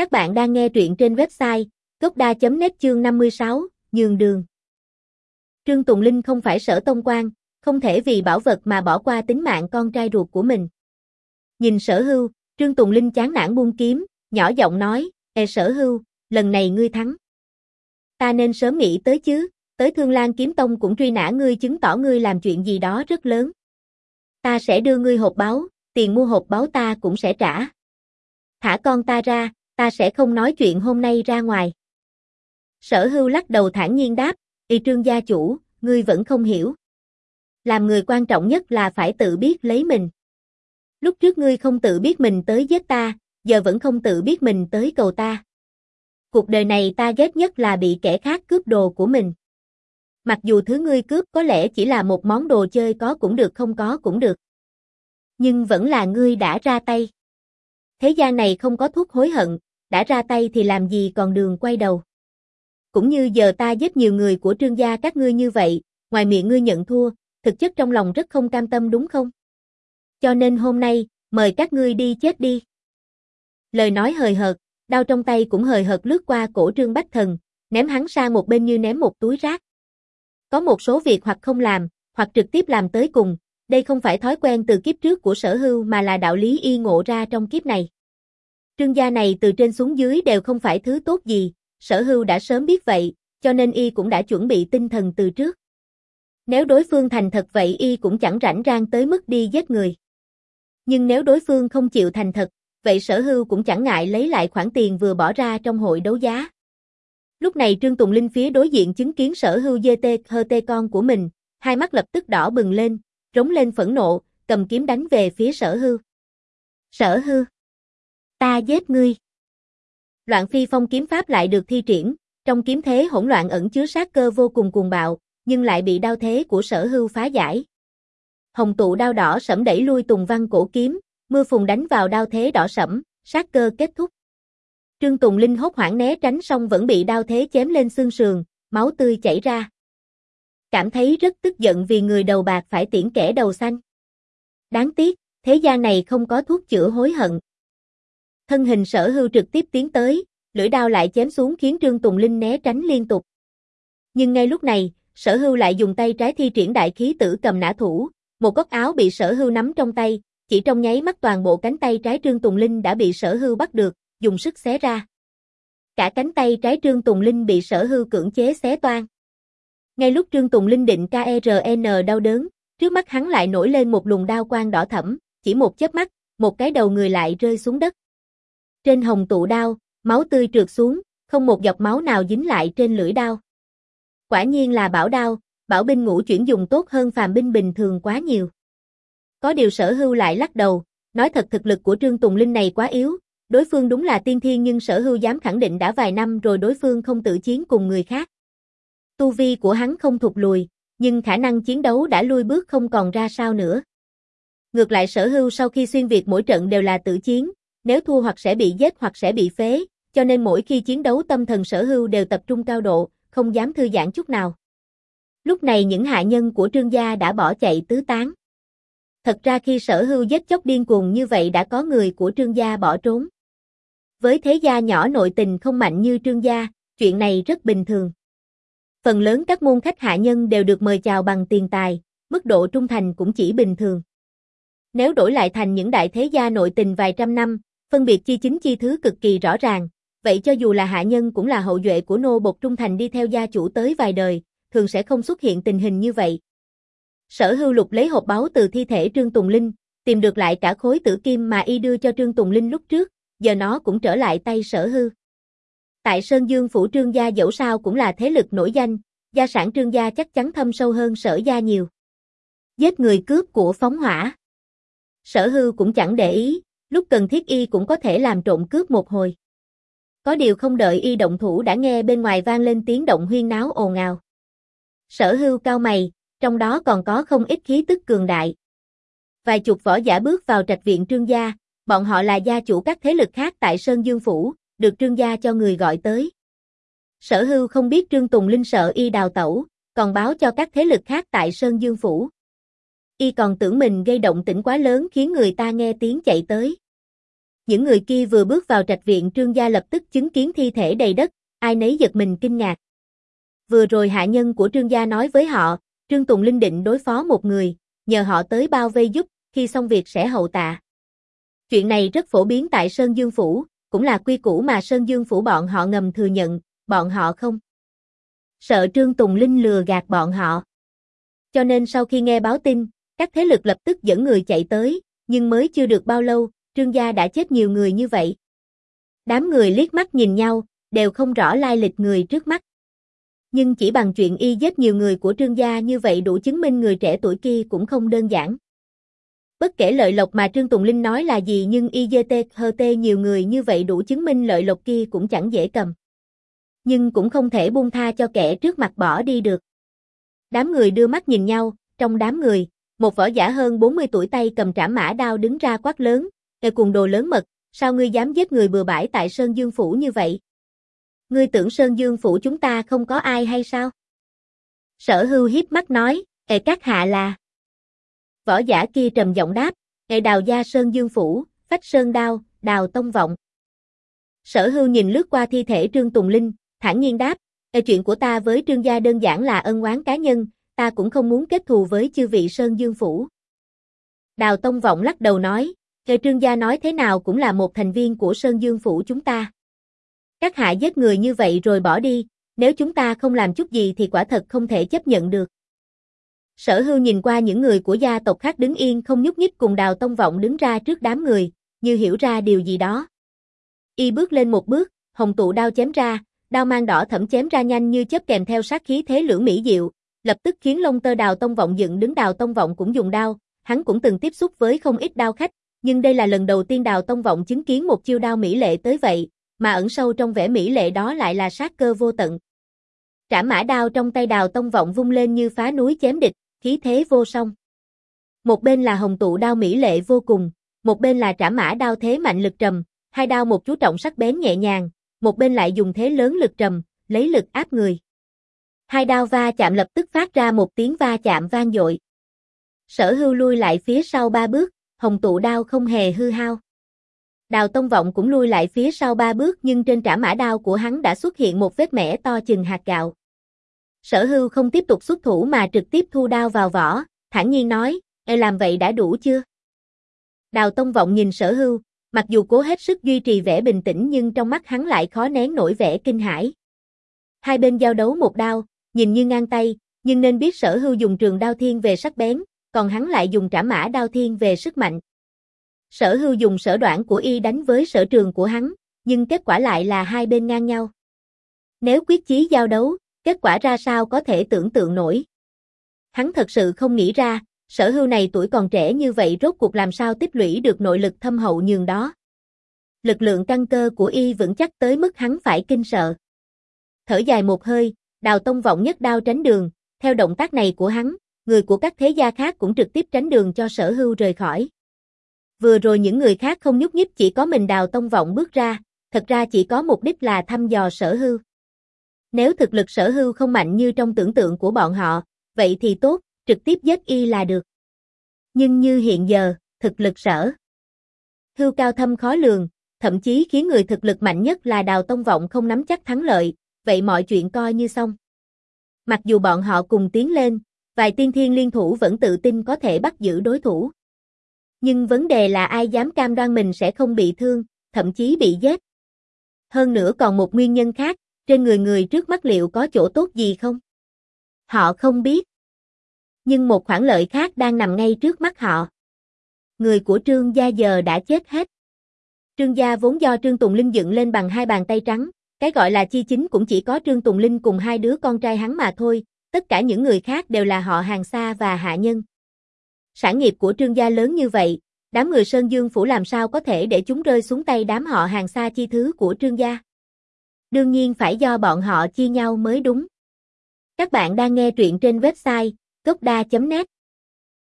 Các bạn đang nghe truyện trên website gocda.net chương 56, Nhường đường. Trương Tùng Linh không phải sở tông quan, không thể vì bảo vật mà bỏ qua tính mạng con trai ruột của mình. Nhìn sở hưu, Trương Tùng Linh chán nản buông kiếm, nhỏ giọng nói, Ê sở hưu, lần này ngươi thắng. Ta nên sớm nghĩ tới chứ, tới Thương Lan Kiếm Tông cũng truy nã ngươi chứng tỏ ngươi làm chuyện gì đó rất lớn. Ta sẽ đưa ngươi hộp báo, tiền mua hộp báo ta cũng sẽ trả. Thả con ta ra, ta sẽ không nói chuyện hôm nay ra ngoài. Sở hưu lắc đầu thản nhiên đáp, y trương gia chủ, ngươi vẫn không hiểu. Làm người quan trọng nhất là phải tự biết lấy mình. Lúc trước ngươi không tự biết mình tới giết ta, giờ vẫn không tự biết mình tới cầu ta. Cuộc đời này ta ghét nhất là bị kẻ khác cướp đồ của mình. Mặc dù thứ ngươi cướp có lẽ chỉ là một món đồ chơi có cũng được không có cũng được. Nhưng vẫn là ngươi đã ra tay. Thế gian này không có thuốc hối hận, đã ra tay thì làm gì còn đường quay đầu. Cũng như giờ ta giết nhiều người của trương gia các ngươi như vậy, ngoài miệng ngươi nhận thua, thực chất trong lòng rất không cam tâm đúng không? Cho nên hôm nay, mời các ngươi đi chết đi. Lời nói hời hợt, đao trong tay cũng hời hợt lướt qua cổ trương bách thần, ném hắn sang một bên như ném một túi rác. Có một số việc hoặc không làm, hoặc trực tiếp làm tới cùng, đây không phải thói quen từ kiếp trước của sở hưu mà là đạo lý y ngộ ra trong kiếp này. Trương gia này từ trên xuống dưới đều không phải thứ tốt gì, sở hưu đã sớm biết vậy, cho nên y cũng đã chuẩn bị tinh thần từ trước. Nếu đối phương thành thật vậy y cũng chẳng rảnh rang tới mức đi giết người. Nhưng nếu đối phương không chịu thành thật, vậy sở hưu cũng chẳng ngại lấy lại khoản tiền vừa bỏ ra trong hội đấu giá. Lúc này Trương Tùng Linh phía đối diện chứng kiến sở hưu dê tê hơ tê con của mình, hai mắt lập tức đỏ bừng lên, rống lên phẫn nộ, cầm kiếm đánh về phía sở hưu. Sở hưu! Ta giết ngươi! Loạn phi phong kiếm pháp lại được thi triển, trong kiếm thế hỗn loạn ẩn chứa sát cơ vô cùng cuồng bạo, nhưng lại bị đao thế của sở hưu phá giải. Hồng tụ đao đỏ sẫm đẩy lui tùng văn cổ kiếm, mưa phùng đánh vào đao thế đỏ sẫm, sát cơ kết thúc. Trương Tùng Linh hốt hoảng né tránh xong vẫn bị đao thế chém lên xương sườn, máu tươi chảy ra. Cảm thấy rất tức giận vì người đầu bạc phải tiễn kẻ đầu xanh. Đáng tiếc, thế gian này không có thuốc chữa hối hận. Thân hình sở hưu trực tiếp tiến tới, lưỡi đao lại chém xuống khiến Trương Tùng Linh né tránh liên tục. Nhưng ngay lúc này, sở hưu lại dùng tay trái thi triển đại khí tử cầm nã thủ, một góc áo bị sở hưu nắm trong tay, chỉ trong nháy mắt toàn bộ cánh tay trái Trương Tùng Linh đã bị sở hưu bắt được, dùng sức xé ra. Cả cánh tay trái Trương Tùng Linh bị sở hưu cưỡng chế xé toan. Ngay lúc Trương Tùng Linh định KRN đau đớn, trước mắt hắn lại nổi lên một luồng đao quang đỏ thẫm, chỉ một chớp mắt, một cái đầu người lại rơi xuống đất. Trên hồng tụ đao, máu tươi trượt xuống, không một giọt máu nào dính lại trên lưỡi đao. Quả nhiên là bảo đao, bảo binh ngũ chuyển dùng tốt hơn phàm binh bình thường quá nhiều. Có điều sở hưu lại lắc đầu, nói thật thực lực của Trương Tùng Linh này quá yếu, đối phương đúng là tiên thiên nhưng sở hưu dám khẳng định đã vài năm rồi đối phương không tự chiến cùng người khác. Tu vi của hắn không thụt lùi, nhưng khả năng chiến đấu đã lui bước không còn ra sao nữa. Ngược lại sở hưu sau khi xuyên Việt mỗi trận đều là tự chiến, nếu thua hoặc sẽ bị giết hoặc sẽ bị phế, cho nên mỗi khi chiến đấu tâm thần sở hưu đều tập trung cao độ, không dám thư giãn chút nào. Lúc này những hạ nhân của trương gia đã bỏ chạy tứ tán. Thật ra khi sở hưu giết chóc điên cuồng như vậy đã có người của trương gia bỏ trốn. Với thế gia nhỏ nội tình không mạnh như trương gia, chuyện này rất bình thường. Phần lớn các môn khách hạ nhân đều được mời chào bằng tiền tài, mức độ trung thành cũng chỉ bình thường. Nếu đổi lại thành những đại thế gia nội tình vài trăm năm, phân biệt chi chính chi thứ cực kỳ rõ ràng, vậy cho dù là hạ nhân cũng là hậu duệ của nô bộc trung thành đi theo gia chủ tới vài đời, thường sẽ không xuất hiện tình hình như vậy. Sở hưu lục lấy hộp báo từ thi thể Trương Tùng Linh, tìm được lại cả khối tử kim mà y đưa cho Trương Tùng Linh lúc trước, giờ nó cũng trở lại tay sở hư. Tại Sơn Dương Phủ Trương Gia dẫu sao cũng là thế lực nổi danh, gia sản Trương Gia chắc chắn thâm sâu hơn sở gia nhiều. Giết người cướp của phóng hỏa. Sở hư cũng chẳng để ý, lúc cần thiết y cũng có thể làm trộm cướp một hồi. Có điều không đợi y động thủ đã nghe bên ngoài vang lên tiếng động huyên náo ồn ào. Sở hưu cao mày, trong đó còn có không ít khí tức cường đại. Vài chục võ giả bước vào trạch viện trương gia, bọn họ là gia chủ các thế lực khác tại Sơn Dương Phủ, được trương gia cho người gọi tới. Sở hưu không biết Trương Tùng Linh sợ y đào tẩu, còn báo cho các thế lực khác tại Sơn Dương Phủ. Y còn tưởng mình gây động tĩnh quá lớn khiến người ta nghe tiếng chạy tới. Những người kia vừa bước vào trạch viện trương gia lập tức chứng kiến thi thể đầy đất, ai nấy giật mình kinh ngạc. Vừa rồi hạ nhân của trương gia nói với họ, Trương Tùng Linh định đối phó một người, nhờ họ tới bao vây giúp, khi xong việc sẽ hậu tạ. Chuyện này rất phổ biến tại Sơn Dương Phủ, cũng là quy củ mà Sơn Dương Phủ bọn họ ngầm thừa nhận, bọn họ không. Sợ Trương Tùng Linh lừa gạt bọn họ. Cho nên sau khi nghe báo tin, các thế lực lập tức dẫn người chạy tới, nhưng mới chưa được bao lâu, Trương gia đã chết nhiều người như vậy. Đám người liếc mắt nhìn nhau, đều không rõ lai lịch người trước mắt. Nhưng chỉ bằng chuyện y giết nhiều người của Trương gia như vậy đủ chứng minh người trẻ tuổi kia cũng không đơn giản. Bất kể lợi lộc mà Trương Tùng Linh nói là gì nhưng IGT hơ tê nhiều người như vậy đủ chứng minh lợi lộc kia cũng chẳng dễ cầm. Nhưng cũng không thể buông tha cho kẻ trước mặt bỏ đi được. Đám người đưa mắt nhìn nhau, trong đám người, một võ giả hơn 40 tuổi tay cầm trảm mã đao đứng ra quát lớn, Ê cùng đồ lớn mật, sao ngươi dám giết người bừa bãi tại Sơn Dương Phủ như vậy? Ngươi tưởng Sơn Dương Phủ chúng ta không có ai hay sao? Sở hưu hiếp mắt nói, Ê các hạ là. Võ giả kia trầm giọng đáp, Ê đào gia Sơn Dương Phủ, phách Sơn đao, đào tông vọng. Sở hưu nhìn lướt qua thi thể Trương Tùng Linh, thản nhiên đáp, Ê chuyện của ta với Trương gia đơn giản là ân oán cá nhân, ta cũng không muốn kết thù với chư vị Sơn Dương Phủ. Đào Tông Vọng lắc đầu nói, Hệ Trương gia nói thế nào cũng là một thành viên của Sơn Dương Phủ chúng ta. Các hạ giết người như vậy rồi bỏ đi, nếu chúng ta không làm chút gì thì quả thật không thể chấp nhận được. Sở hưu nhìn qua những người của gia tộc khác đứng yên không nhúc nhích cùng đào tông vọng đứng ra trước đám người, như hiểu ra điều gì đó. Y bước lên một bước, hồng tụ đao chém ra, đao mang đỏ thẫm chém ra nhanh như chớp kèm theo sát khí thế lưỡng mỹ diệu, lập tức khiến lông tơ đào tông vọng dựng đứng đào tông vọng cũng dùng đao, hắn cũng từng tiếp xúc với không ít đao khách, nhưng đây là lần đầu tiên đào tông vọng chứng kiến một chiêu đao mỹ lệ tới vậy, mà ẩn sâu trong vẻ mỹ lệ đó lại là sát cơ vô tận. Trảm mã đao trong tay đào tông vọng vung lên như phá núi chém địch, khí thế vô song. Một bên là hồng tụ đao mỹ lệ vô cùng, một bên là trảm mã đao thế mạnh lực trầm, hai đao một chú trọng sắc bén nhẹ nhàng, một bên lại dùng thế lớn lực trầm, lấy lực áp người. Hai đao va chạm lập tức phát ra một tiếng va chạm vang dội. Sở hưu lui lại phía sau ba bước, hồng tụ đao không hề hư hao. Đào Tông Vọng cũng lui lại phía sau ba bước nhưng trên trả mã đao của hắn đã xuất hiện một vết mẻ to chừng hạt gạo. Sở hưu không tiếp tục xuất thủ mà trực tiếp thu đao vào vỏ, thản nhiên nói, e làm vậy đã đủ chưa? Đào Tông Vọng nhìn sở hưu, mặc dù cố hết sức duy trì vẻ bình tĩnh nhưng trong mắt hắn lại khó nén nổi vẻ kinh hãi. Hai bên giao đấu một đao, nhìn như ngang tay, nhưng nên biết sở hưu dùng trường đao thiên về sắc bén, còn hắn lại dùng trả mã đao thiên về sức mạnh. Sở hưu dùng sở đoạn của y đánh với sở trường của hắn, nhưng kết quả lại là hai bên ngang nhau. Nếu quyết chí giao đấu, kết quả ra sao có thể tưởng tượng nổi. Hắn thật sự không nghĩ ra, sở hưu này tuổi còn trẻ như vậy rốt cuộc làm sao tích lũy được nội lực thâm hậu nhường đó. Lực lượng căng cơ của y vững chắc tới mức hắn phải kinh sợ. Thở dài một hơi, đào tông vọng nhất đao tránh đường, theo động tác này của hắn, người của các thế gia khác cũng trực tiếp tránh đường cho sở hưu rời khỏi. Vừa rồi những người khác không nhúc nhích chỉ có mình đào tông vọng bước ra, thật ra chỉ có mục đích là thăm dò sở hưu. Nếu thực lực sở hưu không mạnh như trong tưởng tượng của bọn họ, vậy thì tốt, trực tiếp giết y là được. Nhưng như hiện giờ, thực lực sở hưu cao thâm khó lường, thậm chí khiến người thực lực mạnh nhất là đào tông vọng không nắm chắc thắng lợi, vậy mọi chuyện coi như xong. Mặc dù bọn họ cùng tiến lên, vài tiên thiên liên thủ vẫn tự tin có thể bắt giữ đối thủ. Nhưng vấn đề là ai dám cam đoan mình sẽ không bị thương, thậm chí bị giết. Hơn nữa còn một nguyên nhân khác, trên người người trước mắt liệu có chỗ tốt gì không? Họ không biết. Nhưng một khoản lợi khác đang nằm ngay trước mắt họ. Người của Trương Gia giờ đã chết hết. Trương Gia vốn do Trương Tùng Linh dựng lên bằng hai bàn tay trắng, cái gọi là chi chính cũng chỉ có Trương Tùng Linh cùng hai đứa con trai hắn mà thôi, tất cả những người khác đều là họ hàng xa và hạ nhân. Sản nghiệp của trương gia lớn như vậy, đám người Sơn Dương Phủ làm sao có thể để chúng rơi xuống tay đám họ hàng xa chi thứ của trương gia. Đương nhiên phải do bọn họ chia nhau mới đúng. Các bạn đang nghe truyện trên website gocda.net